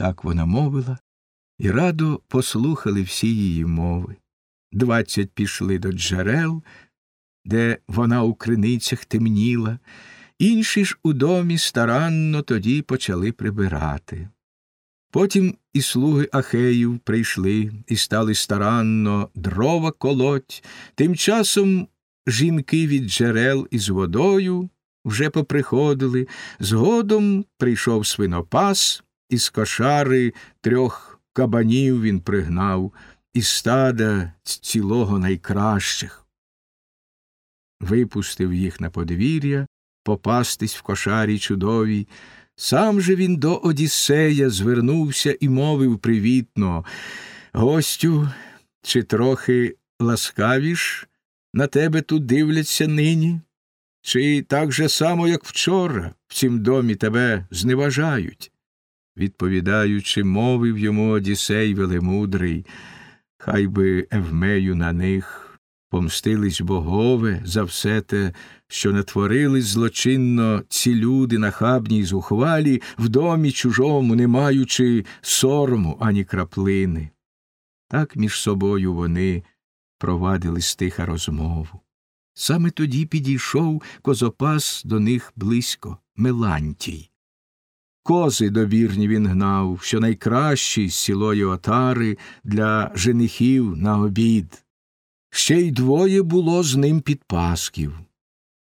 Так вона мовила, і радо послухали всі її мови. Двадцять пішли до джерел, де вона у криницях темніла, інші ж у домі старанно тоді почали прибирати. Потім і слуги Ахеїв прийшли і стали старанно дрова колоть, тим часом жінки від джерел із водою вже поприходили, згодом прийшов свинопас, із кошари трьох кабанів він пригнав, із стада цілого найкращих. Випустив їх на подвір'я, попастись в кошарі чудовій. Сам же він до Одіссея звернувся і мовив привітно Гостю, чи трохи ласкавіш на тебе тут дивляться нині? Чи так же само, як вчора, в цім домі тебе зневажають? Відповідаючи, мовив йому Одіссей велемудрий, хай би Евмею на них помстились богове за все те, що натворили злочинно ці люди нахабні й зухвалі, в домі чужому, не маючи сорому ані краплини. Так між собою вони провадили стиха розмову. Саме тоді підійшов козопас до них близько Мелантій. Кози довірні він гнав, що найкращі з сілої отари для женихів на обід. Ще й двоє було з ним підпасків.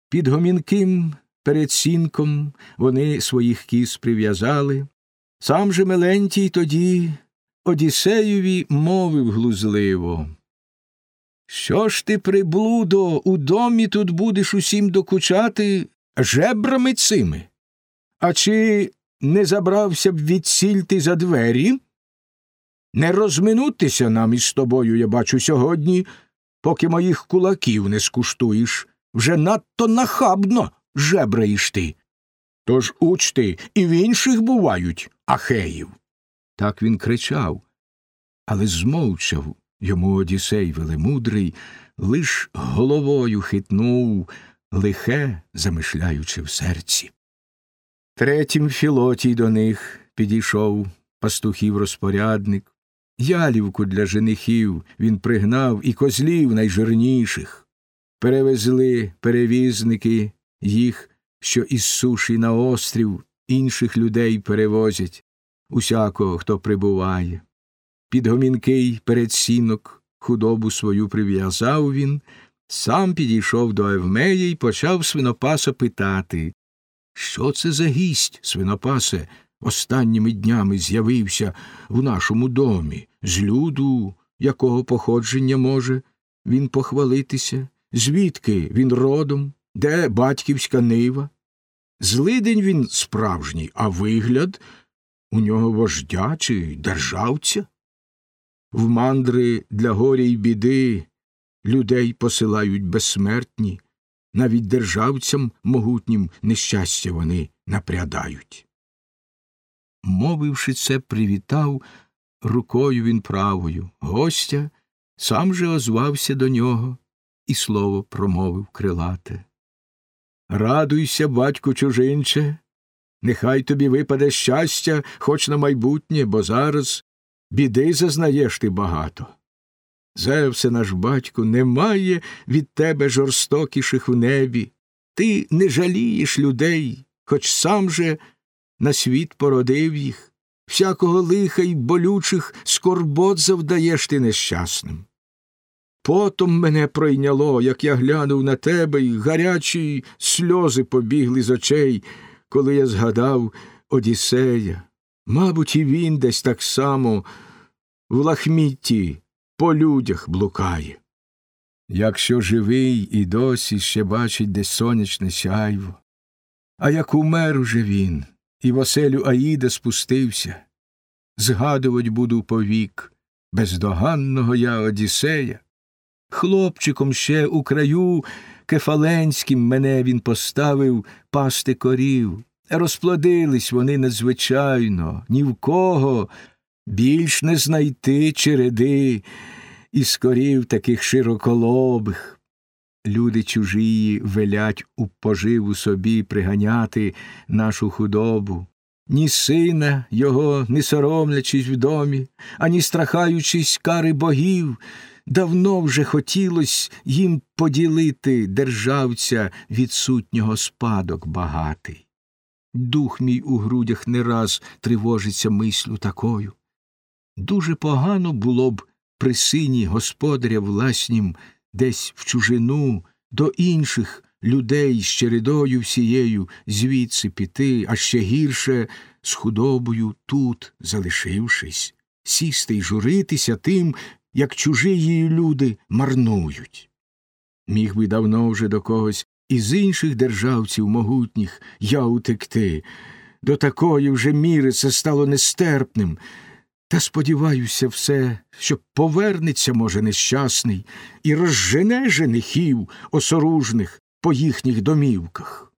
Під гомінким перед сінком вони своїх кіз прив'язали. Сам же Мелентій тоді Одіссеєві мовив глузливо. Що ж ти, приблудо, у домі тут будеш усім докучати жебрами цими? А чи не забрався б відсіль ти за двері? Не розминутися нам із тобою, я бачу, сьогодні, поки моїх кулаків не скуштуєш, вже надто нахабно жебраєш ти. Тож учти, і в інших бувають ахеїв. Так він кричав, але змовчав йому Одісей велемудрий, лиш головою хитнув, лихе замишляючи в серці. Третім Філотій до них підійшов пастухів розпорядник. Ялівку для женихів він пригнав і козлів найжирніших. Перевезли перевізники їх, що із суші на острів інших людей перевозять, усякого, хто прибуває. Під гомінкий передсінок худобу свою прив'язав він, сам підійшов до Евмеї й почав свинопаса питати Що це за гість, свинопасе, останніми днями з'явився в нашому домі, з люду, якого походження може він похвалитися, звідки він родом, де батьківська нива? Злидень він справжній, а вигляд у нього вождя чи державця? В мандри для горя й біди людей посилають безсмертні, навіть державцям могутнім нещастя вони напрядають. Мовивши це, привітав рукою він правою гостя, сам же озвався до нього і слово промовив крилате. Радуйся, батьку чужинче, нехай тобі випаде щастя, хоч на майбутнє, бо зараз біди зазнаєш ти багато. Зевсе наш батьку, немає від тебе жорстокіших в небі. Ти не жалієш людей, хоч сам же на світ породив їх, всякого лиха й болючих скорбот завдаєш ти нещасним. Потом мене пройняло, як я глянув на тебе, й гарячі сльози побігли з очей, коли я згадав Одіссея. Мабуть, і він десь так само в лахмітті по людях блукає. Якщо живий і досі ще бачить десь сонячне сяйво, а як умер уже він, і в оселю Аїда спустився, згадувать буду повік бездоганного я Одіссея. Хлопчиком ще у краю кефаленським мене він поставив пасти корів. Розплодились вони надзвичайно, ні в кого більш не знайти череди і скорів таких широколобих. Люди чужії велять у поживу собі приганяти нашу худобу. ні сина його, не соромлячись в домі, ані страхаючись кари богів, давно вже хотілось їм поділити державця відсутнього спадок багатий. Дух мій у грудях не раз тривожиться мислю такою. Дуже погано було б при сині господаря власнім десь в чужину до інших людей з чередою всією звідси піти, а ще гірше з худобою тут, залишившись, сісти й журитися тим, як чужі її люди марнують. Міг би давно вже до когось із інших державців могутніх я утекти. До такої вже міри це стало нестерпним. Та сподіваюся все, що повернеться, може, нещасний, і розжене женихів осоружних по їхніх домівках.